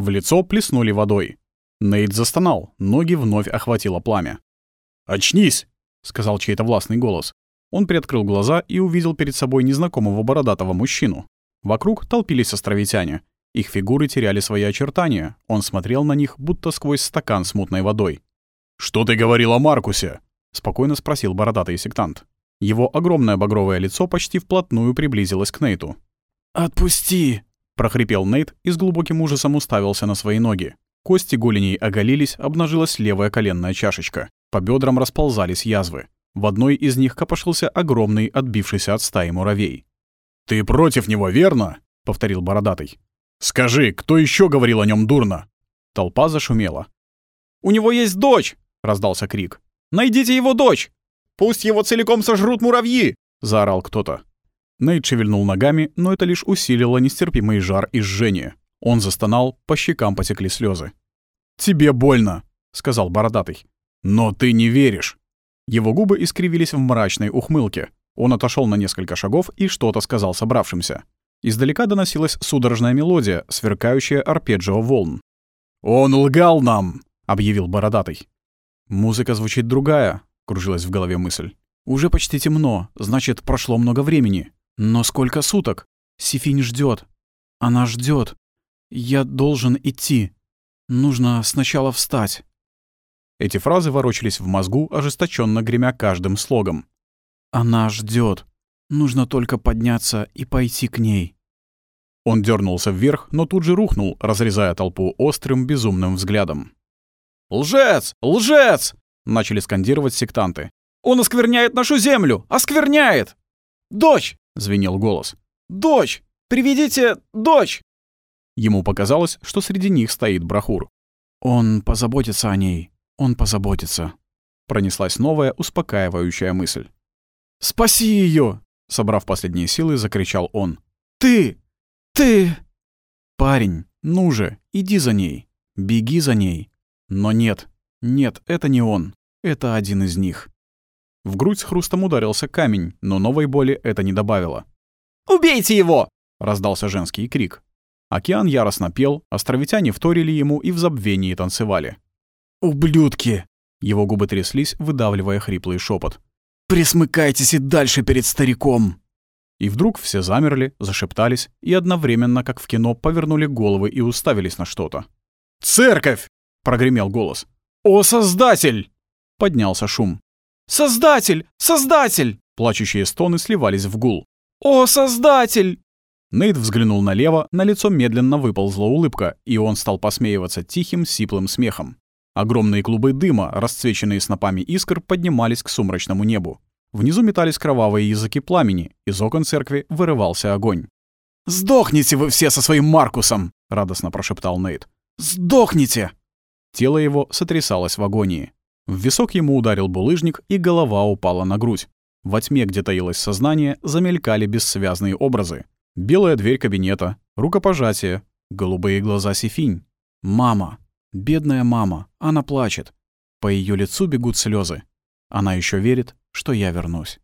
В лицо плеснули водой. Нейт застонал, ноги вновь охватило пламя. «Очнись!» — сказал чей-то властный голос. Он приоткрыл глаза и увидел перед собой незнакомого бородатого мужчину. Вокруг толпились островитяне. Их фигуры теряли свои очертания. Он смотрел на них, будто сквозь стакан с мутной водой. «Что ты говорил о Маркусе?» — спокойно спросил бородатый сектант. Его огромное багровое лицо почти вплотную приблизилось к Нейту. «Отпусти!» — прохрипел Нейт и с глубоким ужасом уставился на свои ноги. Кости голеней оголились, обнажилась левая коленная чашечка. По бедрам расползались язвы. В одной из них копошился огромный, отбившийся от стаи муравей. «Ты против него, верно?» — повторил бородатый. «Скажи, кто еще говорил о нем дурно?» Толпа зашумела. «У него есть дочь!» — раздался крик. «Найдите его дочь! Пусть его целиком сожрут муравьи!» — заорал кто-то. Нейт шевельнул ногами, но это лишь усилило нестерпимый жар и жжение. Он застонал, по щекам потекли слезы. «Тебе больно!» — сказал бородатый. «Но ты не веришь!» Его губы искривились в мрачной ухмылке. Он отошел на несколько шагов и что-то сказал собравшимся. Издалека доносилась судорожная мелодия, сверкающая арпеджио волн. «Он лгал нам!» — объявил бородатый. «Музыка звучит другая», — кружилась в голове мысль. «Уже почти темно, значит, прошло много времени. Но сколько суток? Сифинь ждет. Она ждет. Я должен идти. Нужно сначала встать». Эти фразы ворочались в мозгу, ожесточенно гремя каждым слогом. «Она ждет. Нужно только подняться и пойти к ней». Он дернулся вверх, но тут же рухнул, разрезая толпу острым, безумным взглядом. «Лжец! Лжец!» — начали скандировать сектанты. «Он оскверняет нашу землю! Оскверняет!» «Дочь!» — звенел голос. «Дочь! Приведите дочь!» Ему показалось, что среди них стоит Брахур. «Он позаботится о ней. Он позаботится», — пронеслась новая, успокаивающая мысль. «Спаси ее! собрав последние силы, закричал он. «Ты! Ты!» «Парень, ну же, иди за ней. Беги за ней». Но нет, нет, это не он. Это один из них. В грудь с хрустом ударился камень, но новой боли это не добавило. «Убейте его!» — раздался женский крик. Океан яростно пел, островитяне вторили ему и в забвении танцевали. «Ублюдки!» Его губы тряслись, выдавливая хриплый шепот. «Присмыкайтесь и дальше перед стариком!» И вдруг все замерли, зашептались и одновременно, как в кино, повернули головы и уставились на что-то. «Церковь!» — прогремел голос. «О, Создатель!» — поднялся шум. «Создатель! Создатель!» Плачущие стоны сливались в гул. «О, Создатель!» Нейт взглянул налево, на лицо медленно выползла улыбка, и он стал посмеиваться тихим, сиплым смехом. Огромные клубы дыма, расцвеченные снопами искр, поднимались к сумрачному небу. Внизу метались кровавые языки пламени, из окон церкви вырывался огонь. «Сдохните вы все со своим Маркусом!» — радостно прошептал Нейт. «Сдохните!» Тело его сотрясалось в агонии. В висок ему ударил булыжник, и голова упала на грудь. Во тьме, где таилось сознание, замелькали бессвязные образы. Белая дверь кабинета, рукопожатие, голубые глаза Сифинь. Мама. Бедная мама, она плачет. По ее лицу бегут слезы. Она еще верит, что я вернусь.